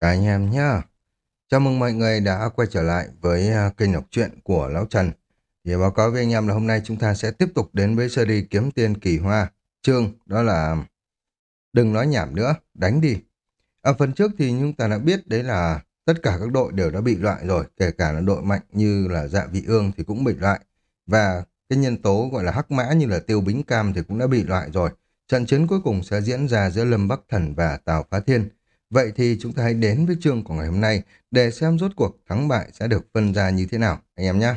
Cả anh em nhá. Chào mừng mọi người đã quay trở lại với à, kênh đọc truyện của Lão Trần. Thì báo cáo với anh em là hôm nay chúng ta sẽ tiếp tục đến với series Kiếm Tiên Kỳ Hoa. Chương đó là Đừng nói nhảm nữa, đánh đi. Ở phần trước thì chúng ta đã biết đấy là tất cả các đội đều đã bị loại rồi, kể cả là đội mạnh như là Dạ Vị Ương thì cũng bị loại. Và cái nhân tố gọi là hắc mã như là Tiêu Bính Cam thì cũng đã bị loại rồi. Trận chiến cuối cùng sẽ diễn ra giữa Lâm Bắc Thần và Tào Phá Thiên. Vậy thì chúng ta hãy đến với chương của ngày hôm nay để xem rốt cuộc thắng bại sẽ được phân ra như thế nào, anh em nhé.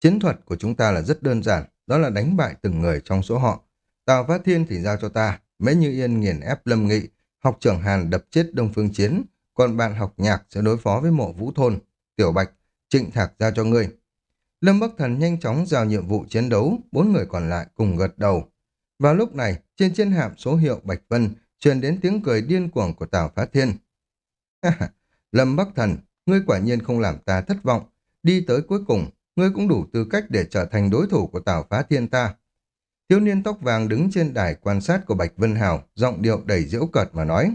Chiến thuật của chúng ta là rất đơn giản, đó là đánh bại từng người trong số họ. Tào Phát Thiên thì giao cho ta, Mễ Như Yên nghiền ép Lâm Nghị, học trưởng Hàn đập chết Đông Phương Chiến, còn bạn học nhạc sẽ đối phó với mộ Vũ Thôn, Tiểu Bạch, Trịnh Thạc giao cho ngươi. Lâm Bắc Thần nhanh chóng giao nhiệm vụ chiến đấu, bốn người còn lại cùng gật đầu. Vào lúc này, trên chiến hạm số hiệu Bạch Vân truyền đến tiếng cười điên cuồng của Tào Phá Thiên. Lâm Bắc Thần, ngươi quả nhiên không làm ta thất vọng. Đi tới cuối cùng, ngươi cũng đủ tư cách để trở thành đối thủ của Tào Phá Thiên ta. Thiếu niên tóc vàng đứng trên đài quan sát của Bạch Vân Hào, giọng điệu đầy giễu cợt mà nói.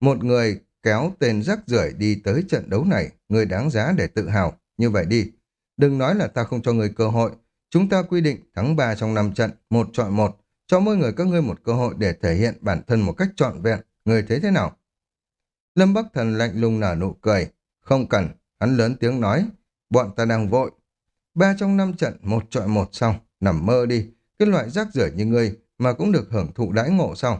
Một người kéo tên rắc rưởi đi tới trận đấu này, người đáng giá để tự hào. Như vậy đi, đừng nói là ta không cho người cơ hội. Chúng ta quy định thắng 3 trong 5 trận, một chọi một, cho mỗi người các ngươi một cơ hội để thể hiện bản thân một cách trọn vẹn. Người thấy thế nào? Lâm Bắc Thần lạnh lùng nở nụ cười. Không cần, hắn lớn tiếng nói. Bọn ta đang vội. Ba trong năm trận, một trọi một xong. Nằm mơ đi. Cái loại rác rưởi như ngươi mà cũng được hưởng thụ đãi ngộ xong.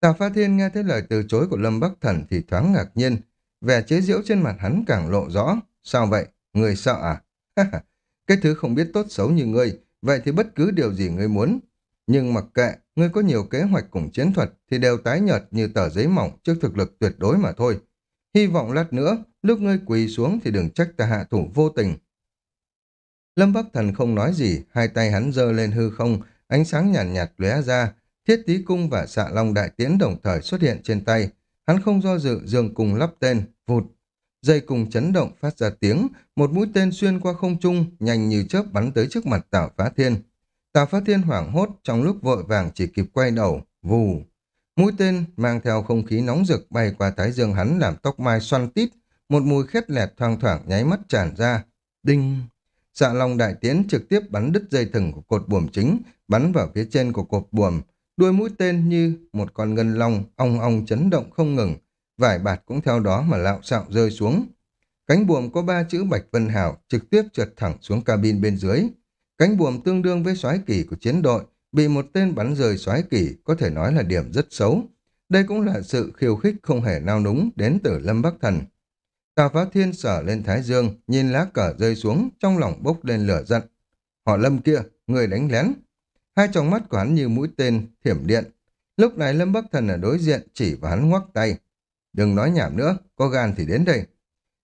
Tào Pha Thiên nghe thấy lời từ chối của Lâm Bắc Thần thì thoáng ngạc nhiên. Vẻ chế giễu trên mặt hắn càng lộ rõ. Sao vậy? Người sợ à? cái thứ không biết tốt xấu như ngươi, vậy thì bất cứ điều gì ngươi muốn, nhưng mặc kệ, ngươi có nhiều kế hoạch cùng chiến thuật thì đều tái nhợt như tờ giấy mỏng trước thực lực tuyệt đối mà thôi. Hy vọng lát nữa, lúc ngươi quỳ xuống thì đừng trách ta hạ thủ vô tình. Lâm Bắc Thần không nói gì, hai tay hắn giơ lên hư không, ánh sáng nhàn nhạt, nhạt lóe ra, thiết tí cung và xạ long đại tiến đồng thời xuất hiện trên tay. Hắn không do dự, dường cùng lắp tên, vụt. Dây cùng chấn động phát ra tiếng, một mũi tên xuyên qua không trung, nhanh như chớp bắn tới trước mặt Tảo Phá Thiên. Tào Phát Thiên hoảng hốt trong lúc vội vàng chỉ kịp quay đầu, vù. Mũi tên mang theo không khí nóng rực bay qua thái dương hắn làm tóc mai xoăn tít, một mùi khét lẹt thoang thoảng nháy mắt tràn ra. Đinh! Xạ Long Đại Tiến trực tiếp bắn đứt dây thừng của cột buồm chính, bắn vào phía trên của cột buồm. Đuôi mũi tên như một con ngân long, ong ong chấn động không ngừng. Vải bạt cũng theo đó mà lạo xạo rơi xuống. Cánh buồm có ba chữ Bạch Vân Hảo trực tiếp trượt thẳng xuống cabin bên dưới. Cánh buồm tương đương với xoáy kỷ của chiến đội, bị một tên bắn rời xoáy kỷ có thể nói là điểm rất xấu. Đây cũng là sự khiêu khích không hề nao núng đến từ Lâm Bắc Thần. Tà Phá Thiên sở lên Thái Dương, nhìn lá cờ rơi xuống, trong lòng bốc lên lửa giận. Họ Lâm kia, người đánh lén. Hai tròng mắt của hắn như mũi tên, thiểm điện. Lúc này Lâm Bắc Thần ở đối diện chỉ vào hắn ngoắc tay. Đừng nói nhảm nữa, có gan thì đến đây.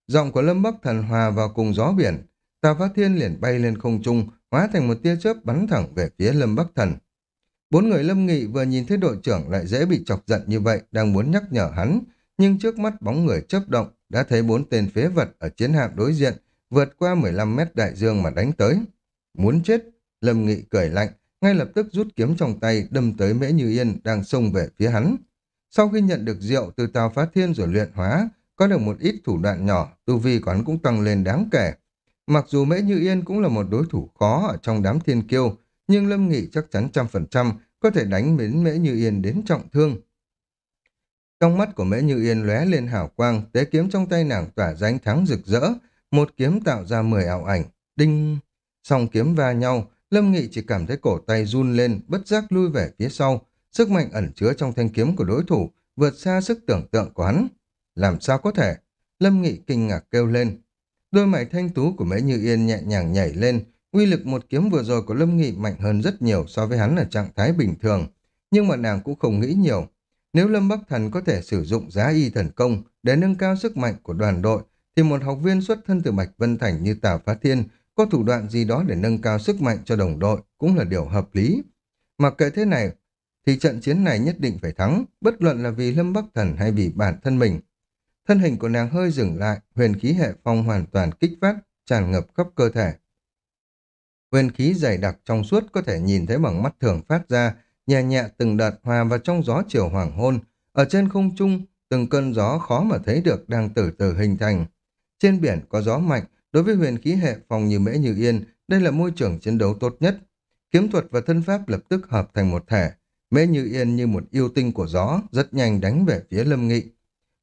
Giọng của Lâm Bắc Thần hòa vào cùng gió biển. Tà Phá Thiên liền bay lên không trung, hóa thành một tia chớp bắn thẳng về phía Lâm Bắc Thần. Bốn người Lâm Nghị vừa nhìn thấy đội trưởng lại dễ bị chọc giận như vậy, đang muốn nhắc nhở hắn, nhưng trước mắt bóng người chớp động, đã thấy bốn tên phế vật ở chiến hạm đối diện, vượt qua 15 mét đại dương mà đánh tới. Muốn chết, Lâm Nghị cười lạnh, ngay lập tức rút kiếm trong tay đâm tới Mễ Như Yên đang xông về phía hắn. Sau khi nhận được rượu từ Tào Phá Thiên rồi luyện hóa, có được một ít thủ đoạn nhỏ, tu vi của hắn cũng tăng lên đáng kể. Mặc dù Mễ Như Yên cũng là một đối thủ khó ở trong đám thiên kiêu, nhưng Lâm Nghị chắc chắn trăm phần trăm có thể đánh đến Mễ Như Yên đến trọng thương. Trong mắt của Mễ Như Yên lóe lên hào quang, tế kiếm trong tay nàng tỏa ra ánh thắng rực rỡ, một kiếm tạo ra mười ảo ảnh, đinh. Song kiếm va nhau, Lâm Nghị chỉ cảm thấy cổ tay run lên, bất giác lui về phía sau, sức mạnh ẩn chứa trong thanh kiếm của đối thủ, vượt xa sức tưởng tượng của hắn. Làm sao có thể? Lâm Nghị kinh ngạc kêu lên, Đôi mày thanh tú của Mễ Như Yên nhẹ nhàng nhảy lên, uy lực một kiếm vừa rồi của Lâm Nghị mạnh hơn rất nhiều so với hắn ở trạng thái bình thường. Nhưng mà nàng cũng không nghĩ nhiều. Nếu Lâm Bắc Thần có thể sử dụng giá y thần công để nâng cao sức mạnh của đoàn đội, thì một học viên xuất thân từ Bạch Vân Thành như Tào Phá Thiên có thủ đoạn gì đó để nâng cao sức mạnh cho đồng đội cũng là điều hợp lý. mà kệ thế này, thì trận chiến này nhất định phải thắng, bất luận là vì Lâm Bắc Thần hay vì bản thân mình. Thân hình của nàng hơi dừng lại, huyền khí hệ phong hoàn toàn kích phát, tràn ngập khắp cơ thể. Huyền khí dày đặc trong suốt có thể nhìn thấy bằng mắt thường phát ra, nhẹ nhẹ từng đợt hòa vào trong gió chiều hoàng hôn. Ở trên không trung, từng cơn gió khó mà thấy được đang từ từ hình thành. Trên biển có gió mạnh, đối với huyền khí hệ phòng như mễ như yên, đây là môi trường chiến đấu tốt nhất. Kiếm thuật và thân pháp lập tức hợp thành một thể. Mễ như yên như một yêu tinh của gió, rất nhanh đánh về phía Lâm Nghị.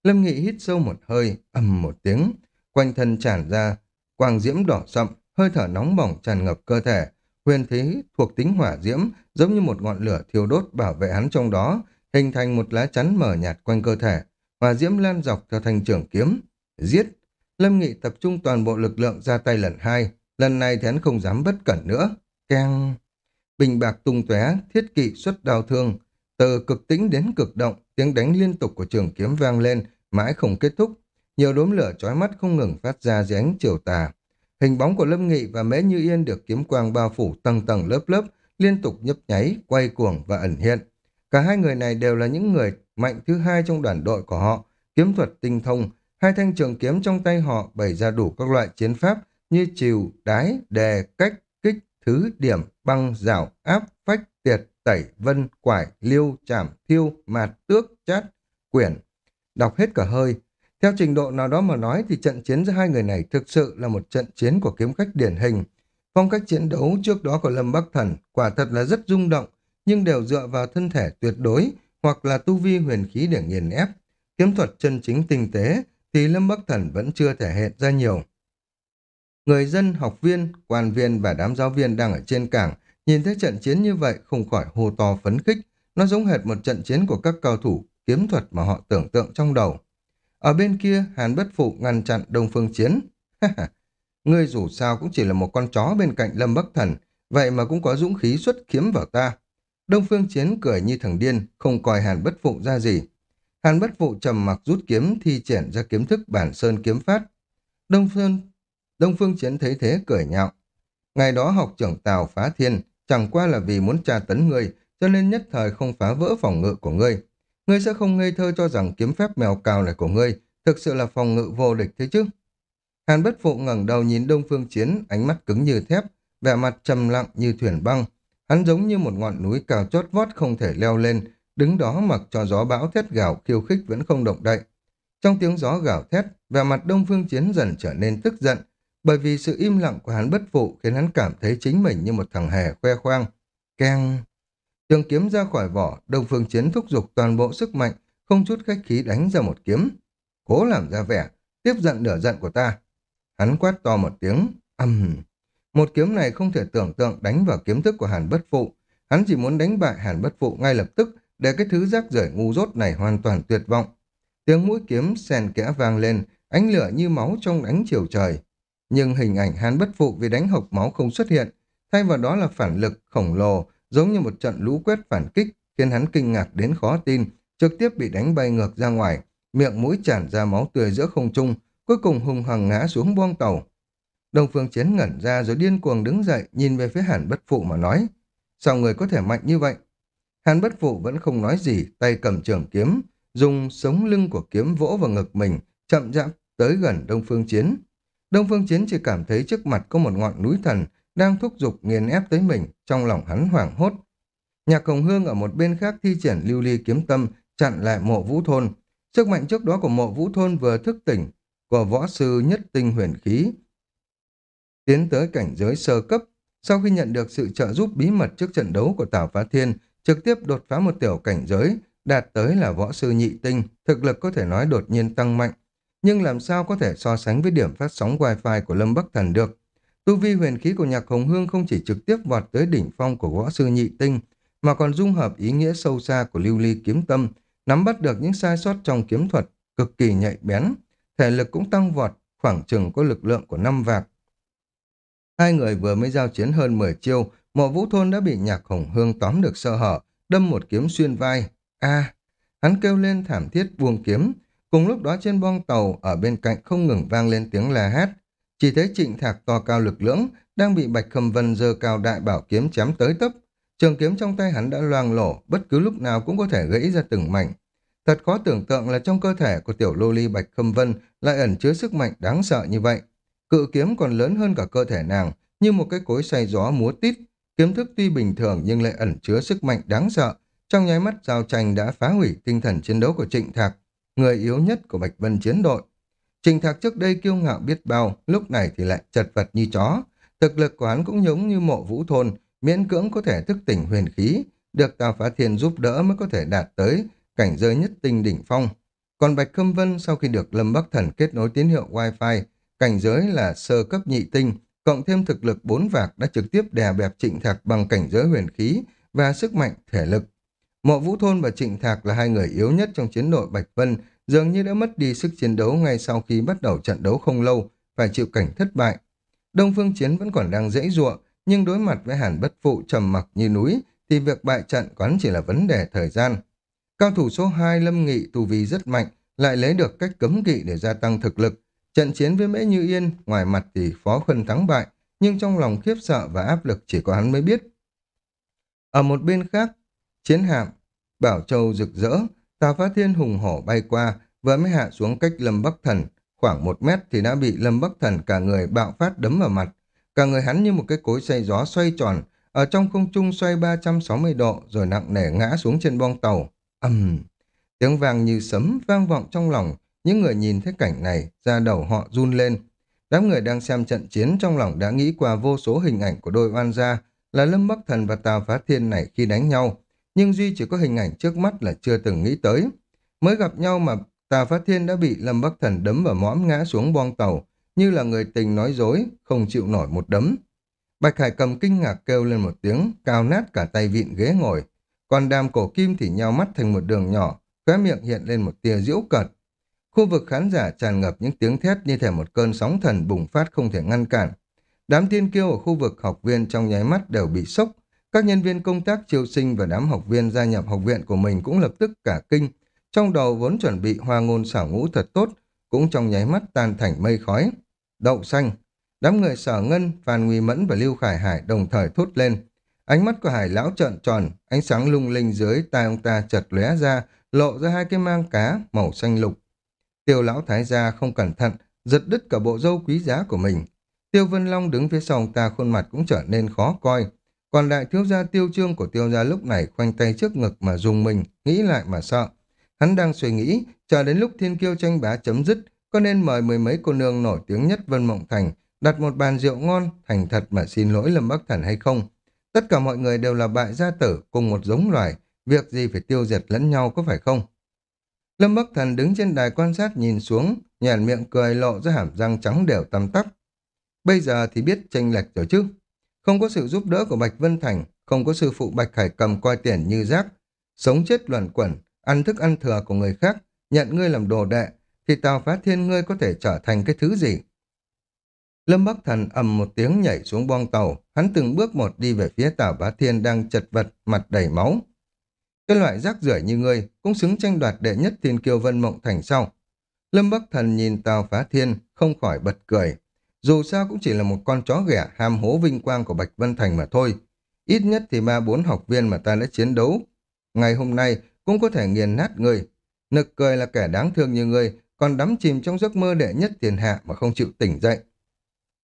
Lâm Nghị hít sâu một hơi, ầm một tiếng, quanh thân tràn ra, quang diễm đỏ sậm, hơi thở nóng bỏng tràn ngập cơ thể, huyền thế thuộc tính hỏa diễm, giống như một ngọn lửa thiêu đốt bảo vệ hắn trong đó, hình thành một lá chắn mờ nhạt quanh cơ thể, hỏa diễm lan dọc theo thanh trường kiếm. Giết! Lâm Nghị tập trung toàn bộ lực lượng ra tay lần hai, lần này thì hắn không dám bất cẩn nữa. Keng! Bình bạc tung tóe, thiết kỵ xuất đao thương, từ cực tĩnh đến cực động, tiếng đánh liên tục của trường kiếm vang lên, mãi không kết thúc. Nhiều đốm lửa chói mắt không ngừng phát ra dưới ánh chiều tà. Hình bóng của Lâm Nghị và Mễ Như Yên được kiếm quang bao phủ tầng tầng lớp lớp, liên tục nhấp nháy, quay cuồng và ẩn hiện. Cả hai người này đều là những người mạnh thứ hai trong đoàn đội của họ, kiếm thuật tinh thông, hai thanh trường kiếm trong tay họ bày ra đủ các loại chiến pháp như chiều, đái, đề, cách, kích, thứ, điểm, băng, rảo, áp, phách, tiệt, tẩy, vân, quải, liêu, chảm, thiêu, mạt, tước, chát, quyển. Đọc hết cả hơi. Theo trình độ nào đó mà nói thì trận chiến giữa hai người này thực sự là một trận chiến của kiếm khách điển hình. Phong cách chiến đấu trước đó của Lâm Bắc Thần quả thật là rất rung động, nhưng đều dựa vào thân thể tuyệt đối hoặc là tu vi huyền khí để nghiền ép. Kiếm thuật chân chính tinh tế thì Lâm Bắc Thần vẫn chưa thể hiện ra nhiều. Người dân, học viên, quan viên và đám giáo viên đang ở trên cảng nhìn thấy trận chiến như vậy không khỏi hô to phấn khích. Nó giống hệt một trận chiến của các cao thủ kiếm thuật mà họ tưởng tượng trong đầu. Ở bên kia, Hàn Bất Phụ ngăn chặn Đông Phương Chiến. Ngươi dù sao cũng chỉ là một con chó bên cạnh Lâm Bắc Thần, vậy mà cũng có dũng khí xuất kiếm vào ta. Đông Phương Chiến cười như thằng điên, không coi Hàn Bất Phụ ra gì. Hàn Bất Phụ trầm mặc rút kiếm thi triển ra kiếm thức bản sơn kiếm phát. Đông Phương, Đông Phương Chiến thấy thế cười nhạo. Ngày đó học trưởng Tào phá thiên, chẳng qua là vì muốn tra tấn ngươi, cho nên nhất thời không phá vỡ phòng ngự của ngươi. Ngươi sẽ không ngây thơ cho rằng kiếm phép mèo cào này của ngươi thực sự là phòng ngự vô địch thế chứ. Hàn bất phụ ngẩng đầu nhìn Đông Phương Chiến, ánh mắt cứng như thép, vẻ mặt trầm lặng như thuyền băng. Hắn giống như một ngọn núi cao chót vót không thể leo lên, đứng đó mặc cho gió bão thét gào khiêu khích vẫn không động đậy. Trong tiếng gió gào thét, vẻ mặt Đông Phương Chiến dần trở nên tức giận, bởi vì sự im lặng của hắn bất phụ khiến hắn cảm thấy chính mình như một thằng hề khoe khoang. Keng! Trường kiếm ra khỏi vỏ, đồng Phương Chiến thúc giục toàn bộ sức mạnh, không chút khách khí đánh ra một kiếm. Cố làm ra vẻ, tiếp giận nửa giận của ta. Hắn quát to một tiếng, ầm Một kiếm này không thể tưởng tượng đánh vào kiếm thức của Hàn Bất Phụ. Hắn chỉ muốn đánh bại Hàn Bất Phụ ngay lập tức để cái thứ rác rưởi ngu dốt này hoàn toàn tuyệt vọng. Tiếng mũi kiếm xen kẽ vang lên, ánh lửa như máu trong ánh chiều trời. Nhưng hình ảnh hắn Bất Phụ vì đánh hộc máu không xuất hiện, thay vào đó là phản lực khổng lồ giống như một trận lũ quét phản kích, khiến hắn kinh ngạc đến khó tin, trực tiếp bị đánh bay ngược ra ngoài, miệng mũi tràn ra máu tươi giữa không trung, cuối cùng hùng hằng ngã xuống boong tàu. đông phương chiến ngẩn ra rồi điên cuồng đứng dậy, nhìn về phía hàn bất phụ mà nói, sao người có thể mạnh như vậy? Hàn bất phụ vẫn không nói gì, tay cầm trường kiếm, dùng sống lưng của kiếm vỗ vào ngực mình, chậm rãi tới gần Đông Phương Chiến. Đông Phương Chiến chỉ cảm thấy trước mặt có một ngọn núi thần đang thúc giục nghiền ép tới mình, trong lòng hắn hoảng hốt. Nhạc Hồng Hương ở một bên khác thi triển lưu ly kiếm tâm, chặn lại mộ vũ thôn. Sức mạnh trước đó của mộ vũ thôn vừa thức tỉnh, của võ sư nhất tinh huyền khí. Tiến tới cảnh giới sơ cấp, sau khi nhận được sự trợ giúp bí mật trước trận đấu của Tào Phá Thiên, trực tiếp đột phá một tiểu cảnh giới, đạt tới là võ sư nhị tinh, thực lực có thể nói đột nhiên tăng mạnh. Nhưng làm sao có thể so sánh với điểm phát sóng wifi của Lâm Bắc Thần được? Tu vi huyền khí của nhạc hồng hương không chỉ trực tiếp vọt tới đỉnh phong của võ sư nhị tinh, mà còn dung hợp ý nghĩa sâu xa của lưu ly kiếm tâm, nắm bắt được những sai sót trong kiếm thuật, cực kỳ nhạy bén. Thể lực cũng tăng vọt, khoảng chừng có lực lượng của năm vạc. Hai người vừa mới giao chiến hơn 10 chiêu, mộ vũ thôn đã bị nhạc hồng hương tóm được sơ hở, đâm một kiếm xuyên vai. a hắn kêu lên thảm thiết buông kiếm. Cùng lúc đó trên boong tàu ở bên cạnh không ngừng vang lên tiếng la hét. Chỉ thấy trịnh thạc to cao lực lưỡng, đang bị Bạch Khâm Vân dơ cao đại bảo kiếm chém tới tấp. Trường kiếm trong tay hắn đã loang lổ, bất cứ lúc nào cũng có thể gãy ra từng mảnh. Thật khó tưởng tượng là trong cơ thể của tiểu lô ly Bạch Khâm Vân lại ẩn chứa sức mạnh đáng sợ như vậy. Cự kiếm còn lớn hơn cả cơ thể nàng, như một cái cối xoay gió múa tít. Kiếm thức tuy bình thường nhưng lại ẩn chứa sức mạnh đáng sợ. Trong nháy mắt giao tranh đã phá hủy tinh thần chiến đấu của trịnh thạc người yếu nhất của Bạch Vân chiến đội. Trình Thạc trước đây kiêu ngạo biết bao, lúc này thì lại chật vật như chó. Thực lực của hắn cũng giống như mộ vũ thôn, miễn cưỡng có thể thức tỉnh huyền khí, được Tào Phá Thiên giúp đỡ mới có thể đạt tới cảnh giới nhất tinh đỉnh phong. Còn Bạch Khâm Vân sau khi được Lâm Bắc Thần kết nối tín hiệu Wi-Fi, cảnh giới là sơ cấp nhị tinh, cộng thêm thực lực bốn vạc đã trực tiếp đè bẹp Trịnh Thạc bằng cảnh giới huyền khí và sức mạnh thể lực. Mộ Vũ Thôn và Trịnh Thạc là hai người yếu nhất trong chiến đội Bạch Vân, dường như đã mất đi sức chiến đấu ngay sau khi bắt đầu trận đấu không lâu, phải chịu cảnh thất bại. Đông Phương Chiến vẫn còn đang dễ dụa, nhưng đối mặt với Hàn Bất Phụ trầm mặc như núi, thì việc bại trận quán chỉ là vấn đề thời gian. Cao thủ số 2 Lâm Nghị tu vi rất mạnh, lại lấy được cách cấm kỵ để gia tăng thực lực. Trận chiến với Mễ Như Yên, ngoài mặt thì Phó Khuân thắng bại, nhưng trong lòng khiếp sợ và áp lực chỉ có hắn mới biết. Ở một bên khác, chiến hạm, Bảo Châu rực rỡ, tà Phá Thiên hùng hổ bay qua, vừa mới hạ xuống cách Lâm Bắc Thần, khoảng một mét thì đã bị Lâm Bắc Thần cả người bạo phát đấm vào mặt. Cả người hắn như một cái cối xay gió xoay tròn, ở trong không trung xoay 360 độ rồi nặng nề ngã xuống trên bong tàu. ầm Tiếng vang như sấm vang vọng trong lòng, những người nhìn thấy cảnh này, da đầu họ run lên. Đám người đang xem trận chiến trong lòng đã nghĩ qua vô số hình ảnh của đôi oan gia là Lâm Bắc Thần và Tào Phá Thiên này khi đánh nhau, nhưng Duy chỉ có hình ảnh trước mắt là chưa từng nghĩ tới. Mới gặp nhau mà Tà Phát Thiên đã bị Lâm Bắc Thần đấm vào mõm ngã xuống boong tàu, như là người tình nói dối, không chịu nổi một đấm. Bạch Hải cầm kinh ngạc kêu lên một tiếng, cao nát cả tay vịn ghế ngồi. Còn đàm cổ kim thì nhau mắt thành một đường nhỏ, khóe miệng hiện lên một tia diễu cợt. Khu vực khán giả tràn ngập những tiếng thét như thể một cơn sóng thần bùng phát không thể ngăn cản. Đám tiên kiêu ở khu vực học viên trong nháy mắt đều bị sốc. Các nhân viên công tác chiêu sinh và đám học viên gia nhập học viện của mình cũng lập tức cả kinh. Trong đầu vốn chuẩn bị hoa ngôn xảo ngũ thật tốt, cũng trong nháy mắt tan thành mây khói. Đậu xanh, Đám người sở ngân, Phan Nguy Mẫn và Lưu Khải Hải đồng thời thốt lên. Ánh mắt của Hải lão trợn tròn, ánh sáng lung linh dưới tai ông ta chật lóe ra, lộ ra hai cái mang cá màu xanh lục. Tiêu lão thái gia không cẩn thận, giật đứt cả bộ râu quý giá của mình. Tiêu Vân Long đứng phía sau ông ta khuôn mặt cũng trở nên khó coi. Còn đại thiếu gia tiêu trương của tiêu gia lúc này khoanh tay trước ngực mà dùng mình, nghĩ lại mà sợ. Hắn đang suy nghĩ, chờ đến lúc thiên kiêu tranh bá chấm dứt, có nên mời mười mấy cô nương nổi tiếng nhất Vân Mộng Thành đặt một bàn rượu ngon, thành thật mà xin lỗi Lâm Bắc Thần hay không. Tất cả mọi người đều là bại gia tử cùng một giống loài, việc gì phải tiêu diệt lẫn nhau có phải không? Lâm Bắc Thần đứng trên đài quan sát nhìn xuống, nhàn miệng cười lộ ra hàm răng trắng đều tăm tắp. Bây giờ thì biết tranh lệch rồi chứ. Không có sự giúp đỡ của Bạch Vân Thành, không có sư phụ Bạch hải cầm coi tiền như rác, sống chết luẩn quẩn, ăn thức ăn thừa của người khác, nhận ngươi làm đồ đệ, thì Tào Phá Thiên ngươi có thể trở thành cái thứ gì? Lâm Bắc Thần ầm một tiếng nhảy xuống boong tàu, hắn từng bước một đi về phía Tào Bá Thiên đang chật vật, mặt đầy máu. Cái loại rác rưởi như ngươi cũng xứng tranh đoạt đệ nhất thiên kiêu vân mộng thành sau. Lâm Bắc Thần nhìn Tào Phá Thiên, không khỏi bật cười. Dù sao cũng chỉ là một con chó ghẻ ham hố vinh quang của Bạch Vân Thành mà thôi. Ít nhất thì ba bốn học viên mà ta đã chiến đấu. Ngày hôm nay cũng có thể nghiền nát người Nực cười là kẻ đáng thương như người còn đắm chìm trong giấc mơ đệ nhất tiền hạ mà không chịu tỉnh dậy.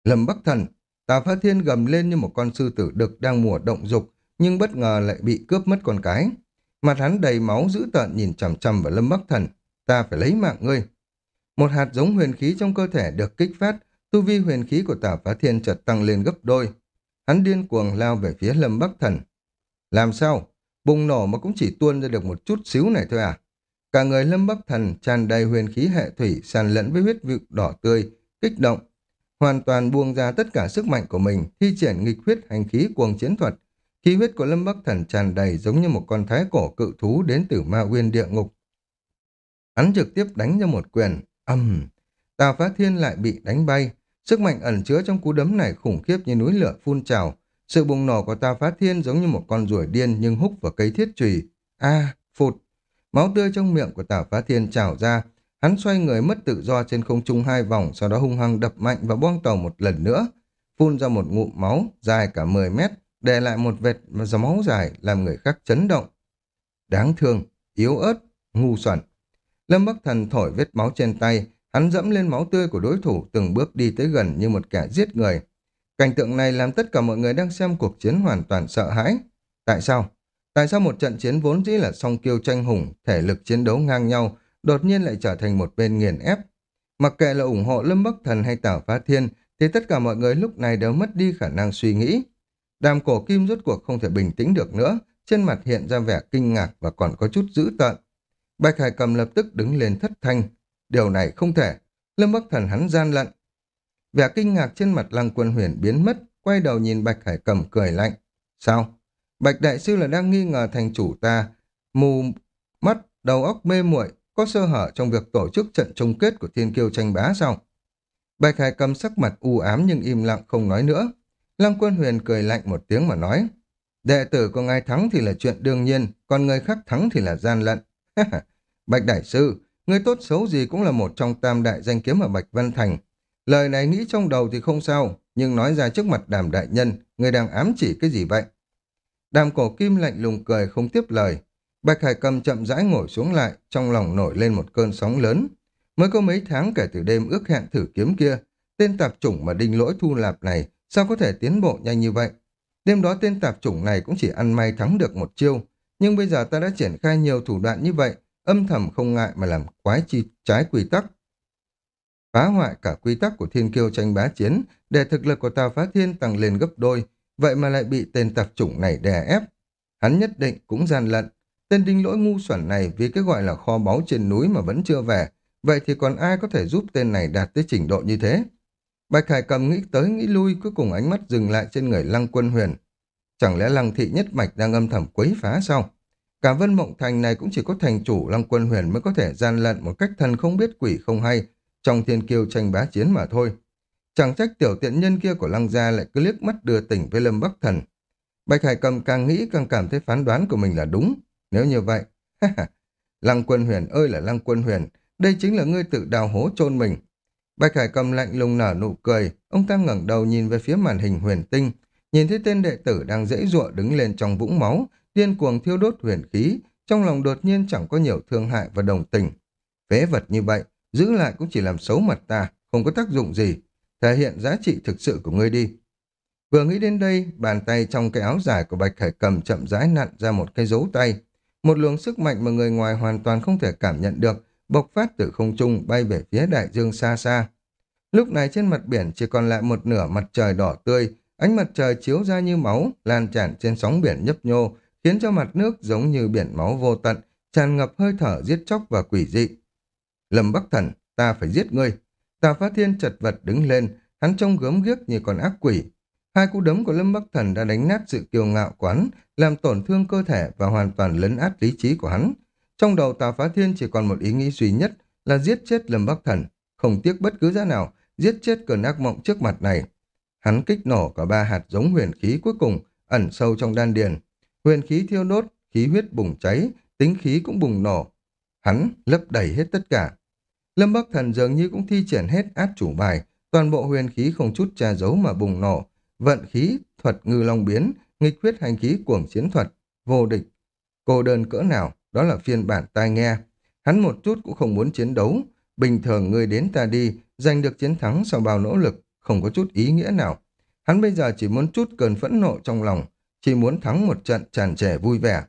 Lâm Bắc Thần, Tà Phá Thiên gầm lên như một con sư tử đực đang mùa động dục, nhưng bất ngờ lại bị cướp mất con cái. Mặt hắn đầy máu dữ tợn nhìn chằm chằm vào Lâm Bắc Thần, ta phải lấy mạng ngươi. Một hạt giống huyền khí trong cơ thể được kích phát, tu vi huyền khí của Tào Phá Thiên chợt tăng lên gấp đôi. Hắn điên cuồng lao về phía Lâm Bắc Thần. Làm sao? Bùng nổ mà cũng chỉ tuôn ra được một chút xíu này thôi à? Cả người Lâm Bắc Thần tràn đầy huyền khí hệ thủy sàn lẫn với huyết vị đỏ tươi, kích động, hoàn toàn buông ra tất cả sức mạnh của mình, thi triển nghịch huyết hành khí cuồng chiến thuật. Khí huyết của Lâm Bắc Thần tràn đầy giống như một con thái cổ cự thú đến từ ma uyên địa ngục. Hắn trực tiếp đánh ra một quyền, âm. Tào Phá Thiên lại bị đánh bay. Sức mạnh ẩn chứa trong cú đấm này khủng khiếp như núi lửa phun trào. Sự bùng nổ của ta Phá Thiên giống như một con ruồi điên nhưng húc vào cây thiết trùy. A, phụt. Máu tươi trong miệng của Tào Phá Thiên trào ra, Hắn xoay người mất tự do trên không trung hai vòng, sau đó hung hăng đập mạnh vào boong tàu một lần nữa, phun ra một ngụm máu dài cả 10 mét, để lại một vệt máu dài làm người khác chấn động. Đáng thương, yếu ớt, ngu xuẩn. Lâm Bắc Thần thổi vết máu trên tay, hắn dẫm lên máu tươi của đối thủ từng bước đi tới gần như một kẻ giết người. Cảnh tượng này làm tất cả mọi người đang xem cuộc chiến hoàn toàn sợ hãi. Tại sao? Tại sao một trận chiến vốn dĩ là song kiêu tranh hùng, thể lực chiến đấu ngang nhau, đột nhiên lại trở thành một bên nghiền ép. Mặc kệ là ủng hộ Lâm Bắc Thần hay tảo Phá Thiên, thì tất cả mọi người lúc này đều mất đi khả năng suy nghĩ. Đàm cổ kim rốt cuộc không thể bình tĩnh được nữa, trên mặt hiện ra vẻ kinh ngạc và còn có chút dữ tợn. Bạch Hải Cầm lập tức đứng lên thất thanh. Điều này không thể. Lâm Bắc Thần hắn gian lận. Vẻ kinh ngạc trên mặt Lăng Quân Huyền biến mất, quay đầu nhìn Bạch Hải Cầm cười lạnh. Sao? Bạch Đại Sư là đang nghi ngờ thành chủ ta, mù mắt, đầu óc mê muội có sơ hở trong việc tổ chức trận chung kết của thiên kiêu tranh bá sao? Bạch Hải Cầm sắc mặt u ám nhưng im lặng không nói nữa. Lăng Quân Huyền cười lạnh một tiếng mà nói. Đệ tử của ngài thắng thì là chuyện đương nhiên, còn người khác thắng thì là gian lận. Bạch Đại Sư, người tốt xấu gì cũng là một trong tam đại danh kiếm ở Bạch Văn Thành. Lời này nghĩ trong đầu thì không sao, nhưng nói ra trước mặt đàm đại nhân, người đang ám chỉ cái gì vậy? Đàm cổ kim lạnh lùng cười không tiếp lời. Bạch Hải Cầm chậm rãi ngồi xuống lại, trong lòng nổi lên một cơn sóng lớn. Mới có mấy tháng kể từ đêm ước hẹn thử kiếm kia, tên tạp chủng mà đinh lỗi thu lạp này sao có thể tiến bộ nhanh như vậy? Đêm đó tên tạp chủng này cũng chỉ ăn may thắng được một chiêu, nhưng bây giờ ta đã triển khai nhiều thủ đoạn như vậy, âm thầm không ngại mà làm quái chi trái quy tắc. Phá hoại cả quy tắc của thiên kiêu tranh bá chiến để thực lực của Tào Phá Thiên tăng lên gấp đôi, vậy mà lại bị tên tạp chủng này đè ép. Hắn nhất định cũng gian lận. Tên đinh lỗi ngu xuẩn này vì cái gọi là kho báu trên núi mà vẫn chưa về, vậy thì còn ai có thể giúp tên này đạt tới trình độ như thế? Bạch Hải cầm nghĩ tới nghĩ lui cuối cùng ánh mắt dừng lại trên người Lăng Quân Huyền. Chẳng lẽ Lăng Thị Nhất Mạch đang âm thầm quấy phá sao? Cả Vân Mộng Thành này cũng chỉ có thành chủ Lăng Quân Huyền mới có thể gian lận một cách thần không biết quỷ không hay trong thiên kiêu tranh bá chiến mà thôi. Chẳng trách tiểu tiện nhân kia của Lăng Gia lại cứ liếc mắt đưa tỉnh với Lâm Bắc Thần. Bạch Hải cầm càng nghĩ càng cảm thấy phán đoán của mình là đúng. Nếu như vậy, Lăng Quân Huyền ơi là Lăng Quân Huyền, đây chính là ngươi tự đào hố chôn mình. Bạch Hải cầm lạnh lùng nở nụ cười, ông ta ngẩng đầu nhìn về phía màn hình huyền tinh, nhìn thấy tên đệ tử đang dễ dụa đứng lên trong vũng máu, điên cuồng thiêu đốt huyền khí, trong lòng đột nhiên chẳng có nhiều thương hại và đồng tình. Phế vật như vậy, giữ lại cũng chỉ làm xấu mặt ta, không có tác dụng gì, thể hiện giá trị thực sự của ngươi đi. Vừa nghĩ đến đây, bàn tay trong cái áo dài của Bạch Khải cầm chậm rãi nặn ra một cái dấu tay. Một luồng sức mạnh mà người ngoài hoàn toàn không thể cảm nhận được, bộc phát từ không trung bay về phía đại dương xa xa. Lúc này trên mặt biển chỉ còn lại một nửa mặt trời đỏ tươi, ánh mặt trời chiếu ra như máu, lan tràn trên sóng biển nhấp nhô, khiến cho mặt nước giống như biển máu vô tận, tràn ngập hơi thở giết chóc và quỷ dị. Lâm Bắc Thần, ta phải giết ngươi. Tà Phá Thiên chật vật đứng lên, hắn trông gớm ghiếc như con ác quỷ. Hai cú đấm của Lâm Bắc Thần đã đánh nát sự kiêu ngạo quán, làm tổn thương cơ thể và hoàn toàn lấn át lý trí của hắn. Trong đầu Tà Phá Thiên chỉ còn một ý nghĩ duy nhất là giết chết Lâm Bắc Thần, không tiếc bất cứ giá nào, giết chết cơn ác mộng trước mặt này. Hắn kích nổ cả ba hạt giống huyền khí cuối cùng, ẩn sâu trong đan điền. Huyền khí thiêu đốt, khí huyết bùng cháy, tính khí cũng bùng nổ. Hắn lấp đầy hết tất cả. Lâm Bắc Thần dường như cũng thi triển hết át chủ bài, toàn bộ huyền khí không chút che giấu mà bùng nổ. Vận khí, thuật ngư long biến, nghịch huyết hành khí cuồng chiến thuật, vô địch. Cô đơn cỡ nào, đó là phiên bản tai nghe. Hắn một chút cũng không muốn chiến đấu. Bình thường người đến ta đi, giành được chiến thắng sau bao nỗ lực, không có chút ý nghĩa nào. Hắn bây giờ chỉ muốn chút cơn phẫn nộ trong lòng, chỉ muốn thắng một trận tràn trẻ vui vẻ.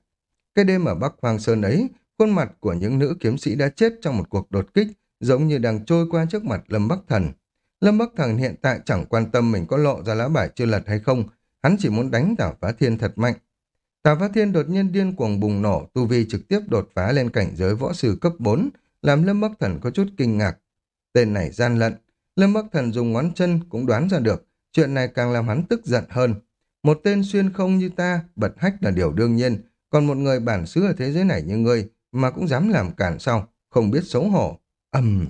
Cái đêm ở Bắc Hoàng Sơn ấy, khuôn mặt của những nữ kiếm sĩ đã chết trong một cuộc đột kích, giống như đang trôi qua trước mặt Lâm Bắc Thần. Lâm Bắc Thần hiện tại chẳng quan tâm mình có lộ ra lá bài chưa lật hay không, hắn chỉ muốn đánh Tào Phá Thiên thật mạnh. Tào Phá Thiên đột nhiên điên cuồng bùng nổ, tu vi trực tiếp đột phá lên cảnh giới võ sư cấp 4, làm Lâm Bắc Thần có chút kinh ngạc. Tên này gian lận, Lâm Bắc Thần dùng ngón chân cũng đoán ra được, chuyện này càng làm hắn tức giận hơn. Một tên xuyên không như ta, bật hách là điều đương nhiên, còn một người bản xứ ở thế giới này như ngươi mà cũng dám làm cản sau, không biết xấu hổ. ầm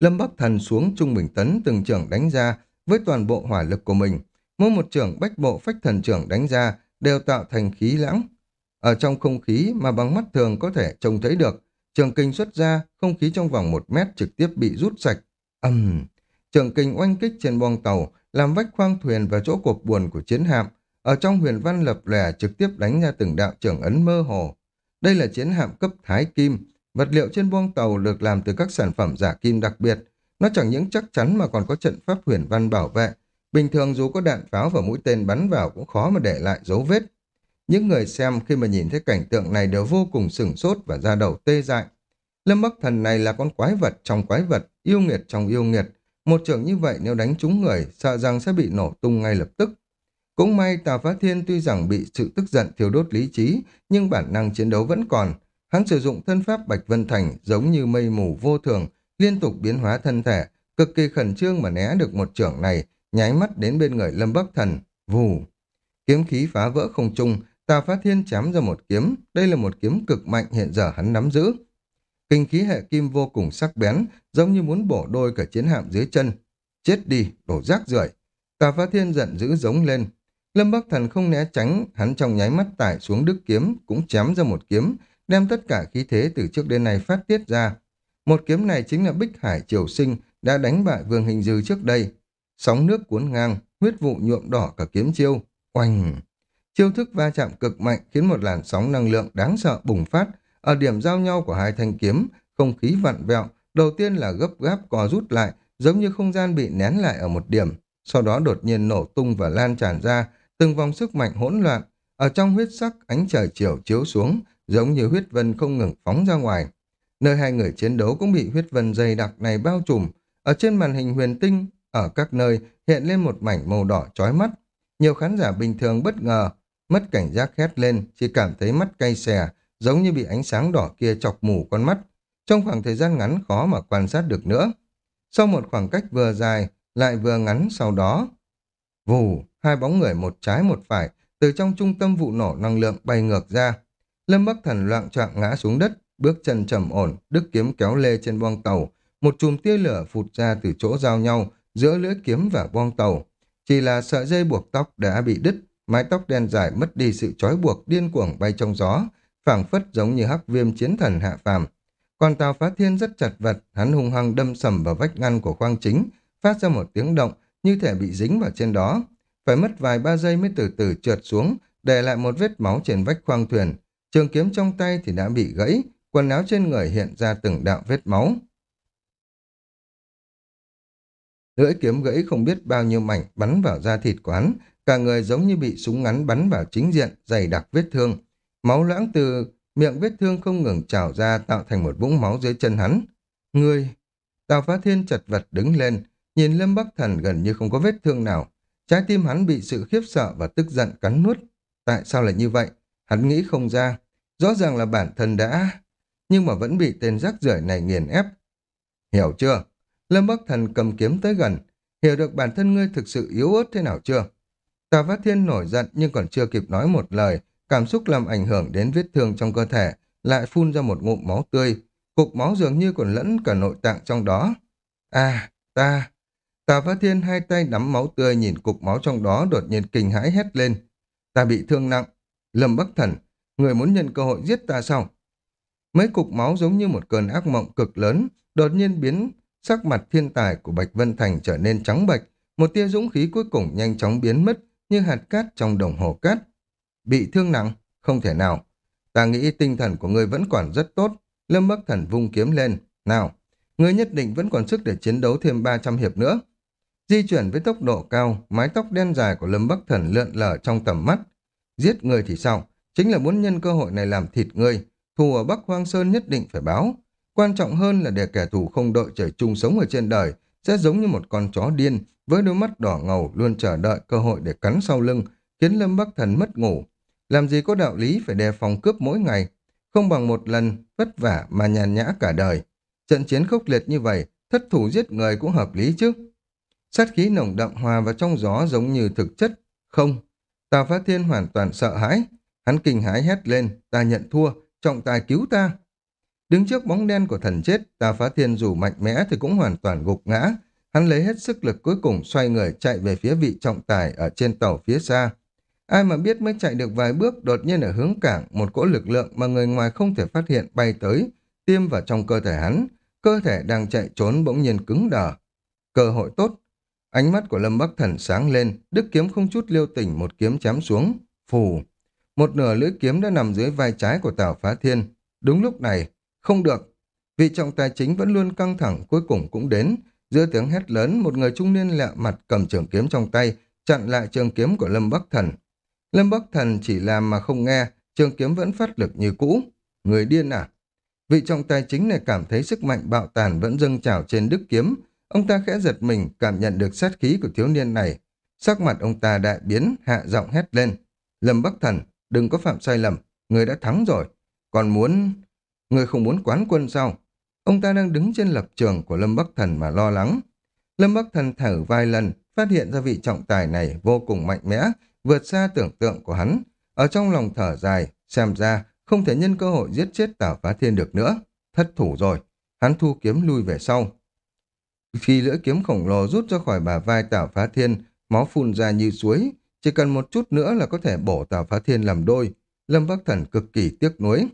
Lâm Bắc Thần xuống trung bình tấn từng trưởng đánh ra với toàn bộ hỏa lực của mình. Mỗi một trưởng bách bộ phách thần trưởng đánh ra đều tạo thành khí lãng. Ở trong không khí mà bằng mắt thường có thể trông thấy được, trường kinh xuất ra, không khí trong vòng một mét trực tiếp bị rút sạch. ầm Trường kinh oanh kích trên boong tàu, làm vách khoang thuyền và chỗ cột buồn của chiến hạm. Ở trong huyền văn lập lè trực tiếp đánh ra từng đạo trưởng ấn mơ hồ. Đây là chiến hạm cấp thái kim, Vật liệu trên boong tàu được làm từ các sản phẩm giả kim đặc biệt. Nó chẳng những chắc chắn mà còn có trận pháp huyền văn bảo vệ. Bình thường dù có đạn pháo và mũi tên bắn vào cũng khó mà để lại dấu vết. Những người xem khi mà nhìn thấy cảnh tượng này đều vô cùng sửng sốt và ra đầu tê dại. Lâm Bắc Thần này là con quái vật trong quái vật, yêu nghiệt trong yêu nghiệt. Một trưởng như vậy nếu đánh trúng người, sợ rằng sẽ bị nổ tung ngay lập tức. Cũng may tà Phá Thiên tuy rằng bị sự tức giận thiêu đốt lý trí, nhưng bản năng chiến đấu vẫn còn. Hắn sử dụng thân pháp Bạch Vân Thành giống như mây mù vô thường, liên tục biến hóa thân thể, cực kỳ khẩn trương mà né được một trưởng này, nháy mắt đến bên người Lâm Bắc Thần, vù. Kiếm khí phá vỡ không trung, tà Phá Thiên chém ra một kiếm, đây là một kiếm cực mạnh hiện giờ hắn nắm giữ. Kinh khí hệ kim vô cùng sắc bén, giống như muốn bổ đôi cả chiến hạm dưới chân. Chết đi, đổ rác rưởi. Tà Phá Thiên giận dữ giống lên. Lâm Bắc Thần không né tránh, hắn trong nháy mắt tải xuống đức kiếm, cũng chém ra một kiếm, đem tất cả khí thế từ trước đến nay phát tiết ra. Một kiếm này chính là Bích Hải Triều Sinh đã đánh bại Vương Hình Dư trước đây. Sóng nước cuốn ngang, huyết vụ nhuộm đỏ cả kiếm chiêu. Oanh! Chiêu thức va chạm cực mạnh khiến một làn sóng năng lượng đáng sợ bùng phát. Ở điểm giao nhau của hai thanh kiếm, không khí vặn vẹo, đầu tiên là gấp gáp co rút lại, giống như không gian bị nén lại ở một điểm. Sau đó đột nhiên nổ tung và lan tràn ra, từng vòng sức mạnh hỗn loạn. Ở trong huyết sắc, ánh trời chiều chiếu xuống, giống như huyết vân không ngừng phóng ra ngoài. Nơi hai người chiến đấu cũng bị huyết vân dày đặc này bao trùm. Ở trên màn hình huyền tinh, ở các nơi hiện lên một mảnh màu đỏ chói mắt. Nhiều khán giả bình thường bất ngờ, mất cảnh giác hét lên, chỉ cảm thấy mắt cay xè, giống như bị ánh sáng đỏ kia chọc mù con mắt. Trong khoảng thời gian ngắn khó mà quan sát được nữa. Sau một khoảng cách vừa dài, lại vừa ngắn sau đó. Vù, hai bóng người một trái một phải, từ trong trung tâm vụ nổ năng lượng bay ngược ra. Lâm Bắc Thần loạn trọng ngã xuống đất, bước chân trầm ổn, đức kiếm kéo lê trên boong tàu. Một chùm tia lửa phụt ra từ chỗ giao nhau, giữa lưỡi kiếm và boong tàu. Chỉ là sợi dây buộc tóc đã bị đứt, mái tóc đen dài mất đi sự trói buộc điên cuồng bay trong gió, phảng phất giống như hắc viêm chiến thần hạ phàm. Còn Tào Phá Thiên rất chặt vật, hắn hung hăng đâm sầm vào vách ngăn của khoang chính, phát ra một tiếng động như thể bị dính vào trên đó. Phải mất vài ba giây mới từ từ trượt xuống, để lại một vết máu trên vách khoang thuyền. Trường kiếm trong tay thì đã bị gãy, quần áo trên người hiện ra từng đạo vết máu. Lưỡi kiếm gãy không biết bao nhiêu mảnh bắn vào da thịt quán, cả người giống như bị súng ngắn bắn vào chính diện, dày đặc vết thương. Máu lãng từ miệng vết thương không ngừng trào ra tạo thành một vũng máu dưới chân hắn. ngươi, Tào Phá Thiên chật vật đứng lên, nhìn Lâm Bắc Thần gần như không có vết thương nào. Trái tim hắn bị sự khiếp sợ và tức giận cắn nuốt. Tại sao lại như vậy? Hắn nghĩ không ra. Rõ ràng là bản thân đã... Nhưng mà vẫn bị tên rác rưởi này nghiền ép. Hiểu chưa? Lâm Bắc Thần cầm kiếm tới gần. Hiểu được bản thân ngươi thực sự yếu ớt thế nào chưa? Tào Phát Thiên nổi giận nhưng còn chưa kịp nói một lời. Cảm xúc làm ảnh hưởng đến vết thương trong cơ thể. Lại phun ra một ngụm máu tươi. Cục máu dường như còn lẫn cả nội tạng trong đó. À, ta... Tà Phá Thiên hai tay nắm máu tươi nhìn cục máu trong đó đột nhiên kinh hãi hét lên. Ta bị thương nặng. Lâm Bắc Thần, người muốn nhân cơ hội giết ta sao? Mấy cục máu giống như một cơn ác mộng cực lớn, đột nhiên biến sắc mặt thiên tài của Bạch Vân Thành trở nên trắng bệch, một tia dũng khí cuối cùng nhanh chóng biến mất như hạt cát trong đồng hồ cát. Bị thương nặng? Không thể nào. Ta nghĩ tinh thần của ngươi vẫn còn rất tốt. Lâm Bắc Thần vung kiếm lên. Nào, ngươi nhất định vẫn còn sức để chiến đấu thêm 300 hiệp nữa. Di chuyển với tốc độ cao, mái tóc đen dài của Lâm Bắc Thần lượn lờ trong tầm mắt. Giết người thì sao? Chính là muốn nhân cơ hội này làm thịt ngươi. Thù ở Bắc Hoang Sơn nhất định phải báo. Quan trọng hơn là để kẻ thù không đội trời chung sống ở trên đời, sẽ giống như một con chó điên, với đôi mắt đỏ ngầu luôn chờ đợi cơ hội để cắn sau lưng, khiến Lâm Bắc Thần mất ngủ. Làm gì có đạo lý phải đề phòng cướp mỗi ngày, không bằng một lần vất vả mà nhàn nhã cả đời. Trận chiến khốc liệt như vậy, thất thủ giết người cũng hợp lý chứ. Sát khí nồng đậm hòa vào trong gió giống như thực chất. Không, Tào phá Thiên hoàn toàn sợ hãi. Hắn kinh hãi hét lên, ta nhận thua, trọng tài cứu ta. Đứng trước bóng đen của thần chết, Tào Phá Thiên dù mạnh mẽ thì cũng hoàn toàn gục ngã. Hắn lấy hết sức lực cuối cùng xoay người chạy về phía vị trọng tài ở trên tàu phía xa. Ai mà biết mới chạy được vài bước đột nhiên ở hướng cảng một cỗ lực lượng mà người ngoài không thể phát hiện bay tới, tiêm vào trong cơ thể hắn. Cơ thể đang chạy trốn bỗng nhiên cứng đờ. Cơ hội tốt. Ánh mắt của Lâm Bắc Thần sáng lên, đức kiếm không chút liêu tỉnh một kiếm chém xuống. Phù. Một nửa lưỡi kiếm đã nằm dưới vai trái của Tào Phá Thiên. Đúng lúc này, không được. Vị trọng tài chính vẫn luôn căng thẳng cuối cùng cũng đến. Giữa tiếng hét lớn, một người trung niên lẹ mặt cầm trường kiếm trong tay, chặn lại trường kiếm của Lâm Bắc Thần. Lâm Bắc Thần chỉ làm mà không nghe, trường kiếm vẫn phát lực như cũ. Người điên à? Vị trọng tài chính này cảm thấy sức mạnh bạo tàn vẫn dâng trào trên đức kiếm. Ông ta khẽ giật mình, cảm nhận được sát khí của thiếu niên này. Sắc mặt ông ta đại biến, hạ giọng hét lên. Lâm Bắc Thần, đừng có phạm sai lầm, người đã thắng rồi. Còn muốn... Người không muốn quán quân sao? Ông ta đang đứng trên lập trường của Lâm Bắc Thần mà lo lắng. Lâm Bắc Thần thở vài lần, phát hiện ra vị trọng tài này vô cùng mạnh mẽ, vượt xa tưởng tượng của hắn. Ở trong lòng thở dài, xem ra không thể nhân cơ hội giết chết Tào Phá Thiên được nữa. Thất thủ rồi, hắn thu kiếm lui về sau. Khi lưỡi kiếm khổng lồ rút ra khỏi bà vai Tào Phá Thiên, máu phun ra như suối, chỉ cần một chút nữa là có thể bổ Tào Phá Thiên làm đôi. Lâm Bắc Thần cực kỳ tiếc nuối.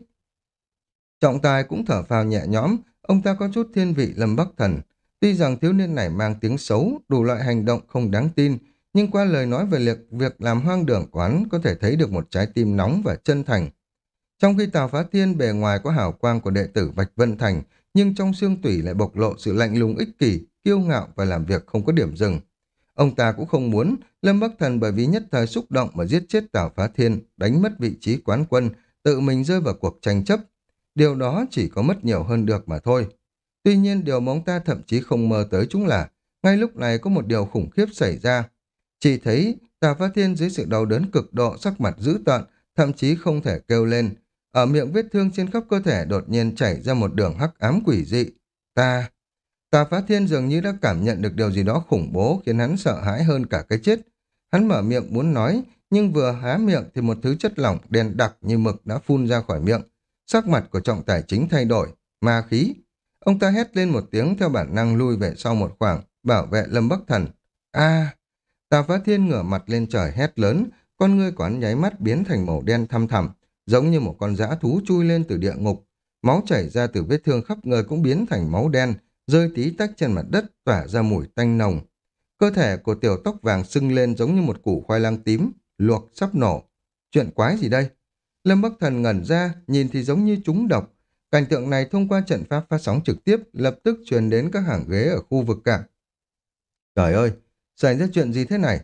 Trọng tài cũng thở phào nhẹ nhõm, ông ta có chút thiên vị Lâm Bắc Thần. Tuy rằng thiếu niên này mang tiếng xấu, đủ loại hành động không đáng tin, nhưng qua lời nói về việc, việc làm hoang đường quán có thể thấy được một trái tim nóng và chân thành. Trong khi Tào Phá Thiên bề ngoài có hào quang của đệ tử Bạch Vân Thành, nhưng trong xương tủy lại bộc lộ sự lạnh lùng ích kỷ, kiêu ngạo và làm việc không có điểm dừng. Ông ta cũng không muốn Lâm Bắc Thần bởi vì nhất thời xúc động mà giết chết Tào Phá Thiên, đánh mất vị trí quán quân, tự mình rơi vào cuộc tranh chấp. Điều đó chỉ có mất nhiều hơn được mà thôi. Tuy nhiên điều mà ông ta thậm chí không mơ tới chúng là ngay lúc này có một điều khủng khiếp xảy ra. Chỉ thấy Tà Phá Thiên dưới sự đau đớn cực độ sắc mặt dữ tợn, thậm chí không thể kêu lên. Ở miệng vết thương trên khắp cơ thể đột nhiên chảy ra một đường hắc ám quỷ dị. Ta... Tà Phá Thiên dường như đã cảm nhận được điều gì đó khủng bố khiến hắn sợ hãi hơn cả cái chết. Hắn mở miệng muốn nói, nhưng vừa há miệng thì một thứ chất lỏng đen đặc như mực đã phun ra khỏi miệng. Sắc mặt của trọng tài chính thay đổi, ma khí. Ông ta hét lên một tiếng theo bản năng lui về sau một khoảng, bảo vệ Lâm Bắc Thần. a Tà Phá Thiên ngửa mặt lên trời hét lớn, con ngươi của hắn nháy mắt biến thành màu đen thăm thẳm, giống như một con dã thú chui lên từ địa ngục. Máu chảy ra từ vết thương khắp người cũng biến thành máu đen, rơi tí tách trên mặt đất tỏa ra mùi tanh nồng. Cơ thể của tiểu tóc vàng sưng lên giống như một củ khoai lang tím, luộc sắp nổ. Chuyện quái gì đây? Lâm Bắc Thần ngẩn ra, nhìn thì giống như trúng độc. Cảnh tượng này thông qua trận pháp phát sóng trực tiếp lập tức truyền đến các hàng ghế ở khu vực cảng. Trời ơi, xảy ra chuyện gì thế này?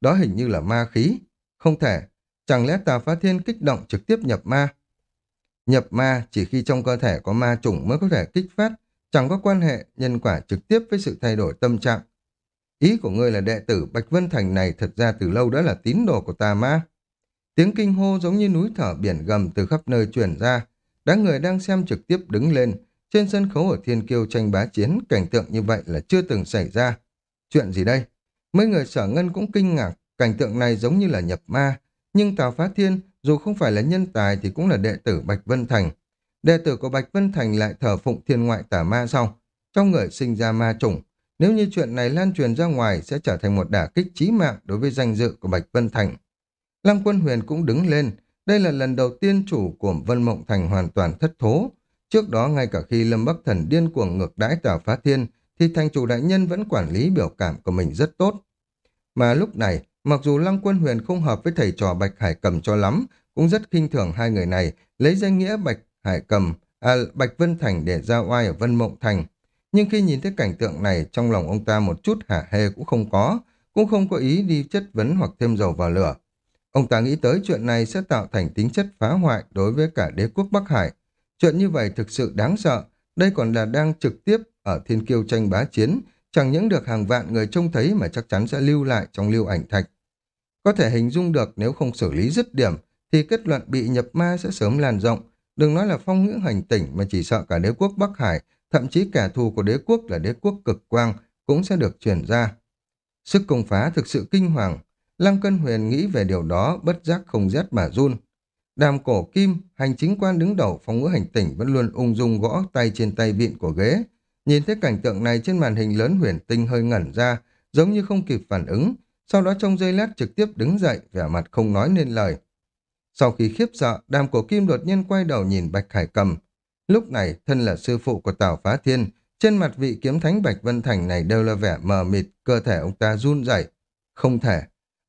Đó hình như là ma khí. Không thể, chẳng lẽ Tà Phá Thiên kích động trực tiếp nhập ma? Nhập ma chỉ khi trong cơ thể có ma chủng mới có thể kích phát, chẳng có quan hệ nhân quả trực tiếp với sự thay đổi tâm trạng. Ý của ngươi là đệ tử Bạch Vân Thành này thật ra từ lâu đã là tín đồ của tà ma. Tiếng kinh hô giống như núi thở biển gầm từ khắp nơi truyền ra. Đám người đang xem trực tiếp đứng lên. Trên sân khấu ở Thiên Kiêu tranh bá chiến, cảnh tượng như vậy là chưa từng xảy ra. Chuyện gì đây? Mấy người sở ngân cũng kinh ngạc, cảnh tượng này giống như là nhập ma. Nhưng Tào Phá Thiên, dù không phải là nhân tài thì cũng là đệ tử Bạch Vân Thành. Đệ tử của Bạch Vân Thành lại thờ phụng thiên ngoại tả ma sau. Trong người sinh ra ma chủng. Nếu như chuyện này lan truyền ra ngoài sẽ trở thành một đả kích chí mạng đối với danh dự của Bạch Vân Thành. Lăng Quân Huyền cũng đứng lên. Đây là lần đầu tiên chủ của Vân Mộng Thành hoàn toàn thất thố. Trước đó ngay cả khi Lâm Bắc Thần điên cuồng ngược đãi Tào Phá Thiên thì thành chủ đại nhân vẫn quản lý biểu cảm của mình rất tốt. Mà lúc này, mặc dù Lăng Quân Huyền không hợp với thầy trò Bạch Hải Cầm cho lắm, cũng rất khinh thường hai người này, lấy danh nghĩa Bạch Hải Cầm, à, Bạch Vân Thành để giao oai ở Vân Mộng Thành. Nhưng khi nhìn thấy cảnh tượng này, trong lòng ông ta một chút hả hê cũng không có, cũng không có ý đi chất vấn hoặc thêm dầu vào lửa. Ông ta nghĩ tới chuyện này sẽ tạo thành tính chất phá hoại đối với cả đế quốc Bắc Hải. Chuyện như vậy thực sự đáng sợ, đây còn là đang trực tiếp ở thiên kiêu tranh bá chiến, chẳng những được hàng vạn người trông thấy mà chắc chắn sẽ lưu lại trong lưu ảnh thạch. Có thể hình dung được nếu không xử lý dứt điểm, thì kết luận bị nhập ma sẽ sớm lan rộng. Đừng nói là phong ngữ hành tỉnh mà chỉ sợ cả đế quốc Bắc Hải, thậm chí kẻ thù của đế quốc là đế quốc cực quang cũng sẽ được truyền ra. Sức công phá thực sự kinh hoàng, Lăng Cân Huyền nghĩ về điều đó bất giác không rét mà run. Đàm cổ kim, hành chính quan đứng đầu phong ngữ hành tỉnh vẫn luôn ung dung gõ tay trên tay vịn của ghế. Nhìn thấy cảnh tượng này trên màn hình lớn huyền tinh hơi ngẩn ra, giống như không kịp phản ứng, sau đó trong giây lát trực tiếp đứng dậy, vẻ mặt không nói nên lời. Sau khi khiếp sợ, đàm cổ kim đột nhiên quay đầu nhìn Bạch Hải Cầm. Lúc này, thân là sư phụ của Tào Phá Thiên, trên mặt vị kiếm thánh Bạch Vân Thành này đều là vẻ mờ mịt, cơ thể ông ta run rẩy. Không thể.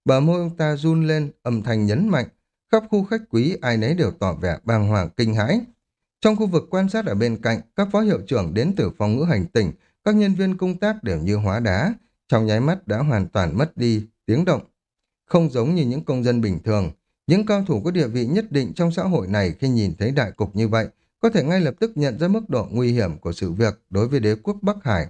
Bờ môi ông ta run lên, âm thanh nhấn mạnh. Khắp khu khách quý ai nấy đều tỏ vẻ bàng hoàng kinh hãi. Trong khu vực quan sát ở bên cạnh, các phó hiệu trưởng đến từ phòng ngữ hành tỉnh, các nhân viên công tác đều như hóa đá, trong nháy mắt đã hoàn toàn mất đi tiếng động. Không giống như những công dân bình thường, những cao thủ có địa vị nhất định trong xã hội này khi nhìn thấy đại cục như vậy, có thể ngay lập tức nhận ra mức độ nguy hiểm của sự việc đối với đế quốc Bắc Hải.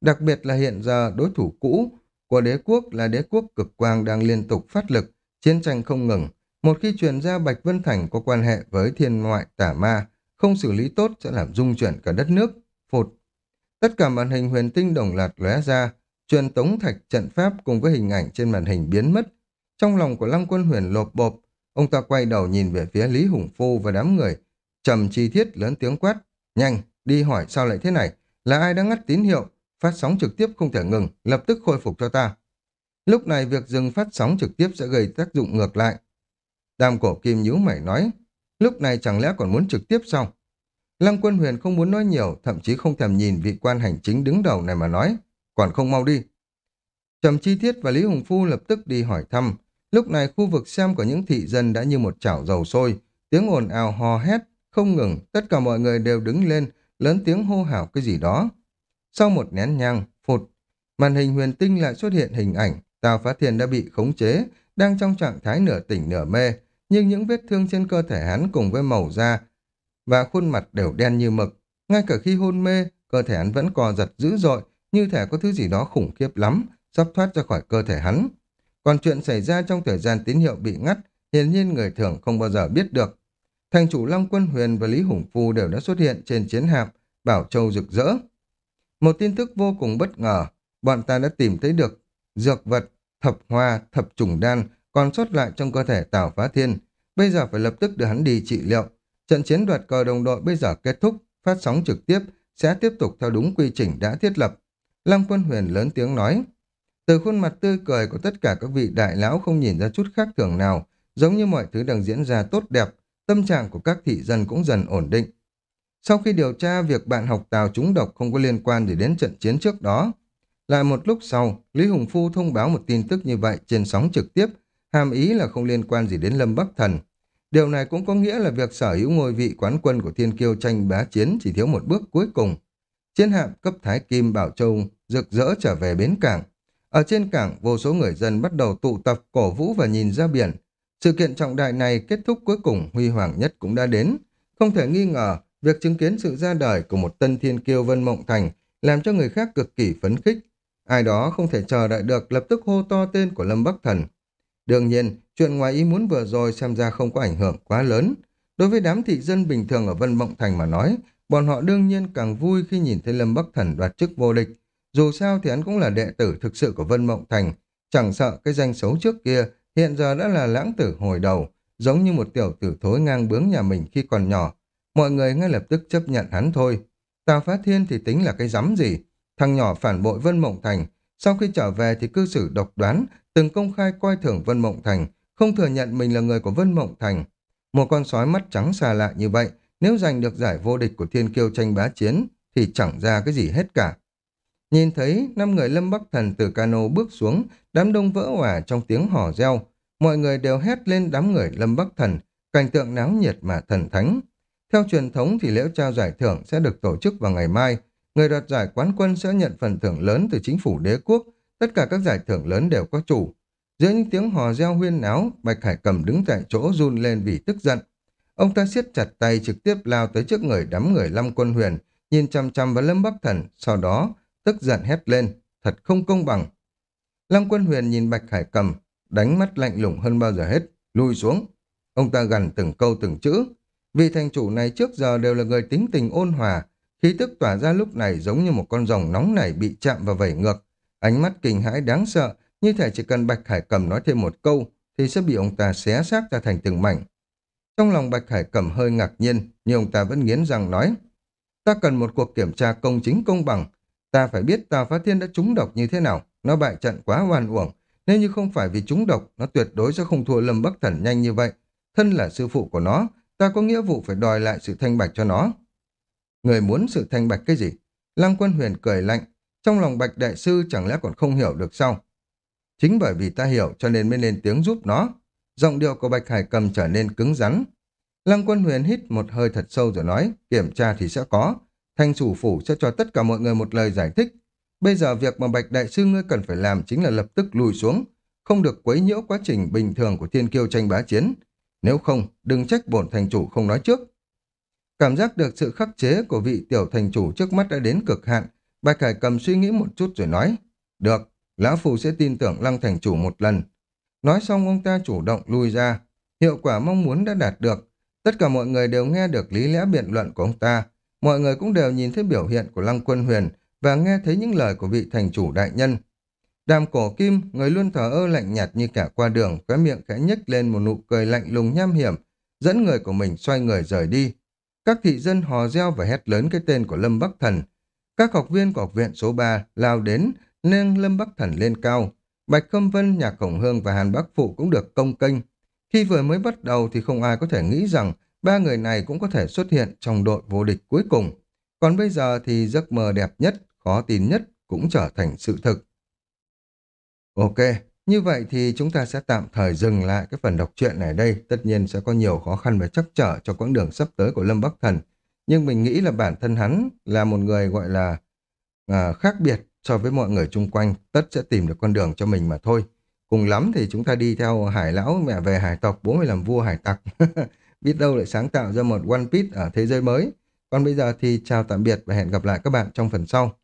Đặc biệt là hiện giờ đối thủ cũ của đế quốc là đế quốc cực quang đang liên tục phát lực, chiến tranh không ngừng. Một khi truyền ra Bạch Vân Thành có quan hệ với thiên ngoại tả ma, không xử lý tốt sẽ làm rung chuyển cả đất nước. phột Tất cả màn hình huyền tinh đồng loạt lóe ra, truyền tống thạch trận pháp cùng với hình ảnh trên màn hình biến mất. Trong lòng của Lăng Quân Huyền lột bộp, ông ta quay đầu nhìn về phía Lý Hùng Phu và đám người, trầm chi thiết lớn tiếng quát, nhanh, đi hỏi sao lại thế này, là ai đã ngắt tín hiệu, phát sóng trực tiếp không thể ngừng, lập tức khôi phục cho ta. Lúc này việc dừng phát sóng trực tiếp sẽ gây tác dụng ngược lại. Đàm cổ kim nhíu mày nói, lúc này chẳng lẽ còn muốn trực tiếp sao? Lăng quân huyền không muốn nói nhiều, thậm chí không thèm nhìn vị quan hành chính đứng đầu này mà nói, còn không mau đi. Trầm Chi Thiết và Lý Hùng Phu lập tức đi hỏi thăm. Lúc này khu vực xem của những thị dân đã như một chảo dầu sôi, tiếng ồn ào hò hét, không ngừng, tất cả mọi người đều đứng lên, lớn tiếng hô hào cái gì đó. Sau một nén nhang, phụt, màn hình huyền tinh lại xuất hiện hình ảnh, Tào Phá Thiên đã bị khống chế, đang trong trạng thái nửa tỉnh nửa mê, nhưng những vết thương trên cơ thể hắn cùng với màu da và khuôn mặt đều đen như mực. Ngay cả khi hôn mê, cơ thể hắn vẫn co giật dữ dội, như thể có thứ gì đó khủng khiếp lắm, sắp thoát ra khỏi cơ thể hắn. Còn chuyện xảy ra trong thời gian tín hiệu bị ngắt, hiển nhiên người thường không bao giờ biết được. Thành chủ Long Quân Huyền và Lý Hùng Phu đều đã xuất hiện trên chiến hạm, Bảo Châu rực rỡ. Một tin tức vô cùng bất ngờ, bọn ta đã tìm thấy được dược vật, thập hoa, thập trùng đan còn sót lại trong cơ thể Tào Phá Thiên. Bây giờ phải lập tức đưa hắn đi trị liệu. Trận chiến đoạt cờ đồng đội bây giờ kết thúc, phát sóng trực tiếp, sẽ tiếp tục theo đúng quy trình đã thiết lập. Lăng Quân Huyền lớn tiếng nói. Từ khuôn mặt tươi cười của tất cả các vị đại lão không nhìn ra chút khác thường nào, giống như mọi thứ đang diễn ra tốt đẹp, tâm trạng của các thị dân cũng dần ổn định. Sau khi điều tra việc bạn học tào trúng độc không có liên quan gì đến trận chiến trước đó, lại một lúc sau, Lý Hùng Phu thông báo một tin tức như vậy trên sóng trực tiếp, hàm ý là không liên quan gì đến Lâm Bắc Thần. Điều này cũng có nghĩa là việc sở hữu ngôi vị quán quân của Thiên Kiêu tranh bá chiến chỉ thiếu một bước cuối cùng. Chiến hạm cấp Thái Kim Bảo Châu rực rỡ trở về bến cảng. Ở trên cảng, vô số người dân bắt đầu tụ tập cổ vũ và nhìn ra biển. Sự kiện trọng đại này kết thúc cuối cùng huy hoàng nhất cũng đã đến. Không thể nghi ngờ, việc chứng kiến sự ra đời của một tân thiên kiêu Vân Mộng Thành làm cho người khác cực kỳ phấn khích. Ai đó không thể chờ đợi được lập tức hô to tên của Lâm Bắc Thần. Đương nhiên, chuyện ngoài ý muốn vừa rồi xem ra không có ảnh hưởng quá lớn. Đối với đám thị dân bình thường ở Vân Mộng Thành mà nói, bọn họ đương nhiên càng vui khi nhìn thấy Lâm Bắc Thần đoạt chức vô địch. Dù sao thì hắn cũng là đệ tử thực sự của Vân Mộng Thành, chẳng sợ cái danh xấu trước kia, hiện giờ đã là lãng tử hồi đầu, giống như một tiểu tử thối ngang bướng nhà mình khi còn nhỏ. Mọi người ngay lập tức chấp nhận hắn thôi. Tào Phá Thiên thì tính là cái rắm gì, Thằng nhỏ phản bội Vân Mộng Thành, sau khi trở về thì cư xử độc đoán, từng công khai coi thường Vân Mộng Thành, không thừa nhận mình là người của Vân Mộng Thành. Một con sói mắt trắng xa lạ như vậy, nếu giành được giải vô địch của thiên kiêu tranh bá chiến, thì chẳng ra cái gì hết cả. Nhìn thấy năm người lâm bắc thần từ cano bước xuống, đám đông vỡ hỏa trong tiếng hò reo. Mọi người đều hét lên đám người lâm bắc thần, cảnh tượng náo nhiệt mà thần thánh. Theo truyền thống thì lễ trao giải thưởng sẽ được tổ chức vào ngày mai, Người đoạt giải quán quân sẽ nhận phần thưởng lớn từ chính phủ đế quốc, tất cả các giải thưởng lớn đều có chủ. Giữa những tiếng hò reo huyên náo, Bạch Hải cầm đứng tại chỗ run lên vì tức giận. Ông ta siết chặt tay trực tiếp lao tới trước người đám người Lâm Quân Huyền, nhìn chăm chăm vào Lâm Bắc Thần, sau đó tức giận hét lên, thật không công bằng. Lâm Quân Huyền nhìn Bạch Hải cầm, đánh mắt lạnh lùng hơn bao giờ hết, lui xuống. Ông ta gần từng câu từng chữ. Vì thành chủ này trước giờ đều là người tính tình ôn hòa, Khí tức tỏa ra lúc này giống như một con rồng nóng nảy bị chạm và vẩy ngược. Ánh mắt kinh hãi đáng sợ, như thể chỉ cần Bạch Hải Cầm nói thêm một câu thì sẽ bị ông ta xé xác ra thành từng mảnh. Trong lòng Bạch Hải Cầm hơi ngạc nhiên, nhưng ông ta vẫn nghiến răng nói Ta cần một cuộc kiểm tra công chính công bằng. Ta phải biết Tào Phá Thiên đã trúng độc như thế nào. Nó bại trận quá oan uổng. Nếu như không phải vì trúng độc, nó tuyệt đối sẽ không thua Lâm Bắc Thần nhanh như vậy. Thân là sư phụ của nó, ta có nghĩa vụ phải đòi lại sự thanh bạch cho nó. Người muốn sự thanh bạch cái gì? Lăng quân huyền cười lạnh. Trong lòng bạch đại sư chẳng lẽ còn không hiểu được sao? Chính bởi vì ta hiểu cho nên mới lên tiếng giúp nó. Giọng điệu của bạch hải cầm trở nên cứng rắn. Lăng quân huyền hít một hơi thật sâu rồi nói, kiểm tra thì sẽ có. Thanh chủ phủ sẽ cho tất cả mọi người một lời giải thích. Bây giờ việc mà bạch đại sư ngươi cần phải làm chính là lập tức lùi xuống, không được quấy nhiễu quá trình bình thường của thiên kiêu tranh bá chiến. Nếu không, đừng trách bổn thành chủ không nói trước. Cảm giác được sự khắc chế của vị tiểu thành chủ trước mắt đã đến cực hạn. Bạch Hải cầm suy nghĩ một chút rồi nói. Được, Lão Phù sẽ tin tưởng lăng thành chủ một lần. Nói xong ông ta chủ động lui ra. Hiệu quả mong muốn đã đạt được. Tất cả mọi người đều nghe được lý lẽ biện luận của ông ta. Mọi người cũng đều nhìn thấy biểu hiện của lăng quân huyền và nghe thấy những lời của vị thành chủ đại nhân. Đàm cổ kim, người luôn thở ơ lạnh nhạt như cả qua đường, cái miệng khẽ nhếch lên một nụ cười lạnh lùng nham hiểm, dẫn người của mình xoay người rời đi. Các thị dân hò reo và hét lớn cái tên của Lâm Bắc Thần. Các học viên của học viện số 3 lao đến, nâng Lâm Bắc Thần lên cao. Bạch Khâm Vân, Nhạc Khổng Hương và Hàn Bắc Phụ cũng được công kênh. Khi vừa mới bắt đầu thì không ai có thể nghĩ rằng ba người này cũng có thể xuất hiện trong đội vô địch cuối cùng. Còn bây giờ thì giấc mơ đẹp nhất, khó tin nhất cũng trở thành sự thực. Ok, như vậy thì chúng ta sẽ tạm thời dừng lại cái phần đọc truyện này đây. Tất nhiên sẽ có nhiều khó khăn và chắc trở cho quãng đường sắp tới của Lâm Bắc Thần. Nhưng mình nghĩ là bản thân hắn là một người gọi là à, khác biệt so với mọi người chung quanh. Tất sẽ tìm được con đường cho mình mà thôi. Cùng lắm thì chúng ta đi theo hải lão mẹ về hải tộc, bố mới làm vua hải tặc. Biết đâu lại sáng tạo ra một One Piece ở thế giới mới. Còn bây giờ thì chào tạm biệt và hẹn gặp lại các bạn trong phần sau.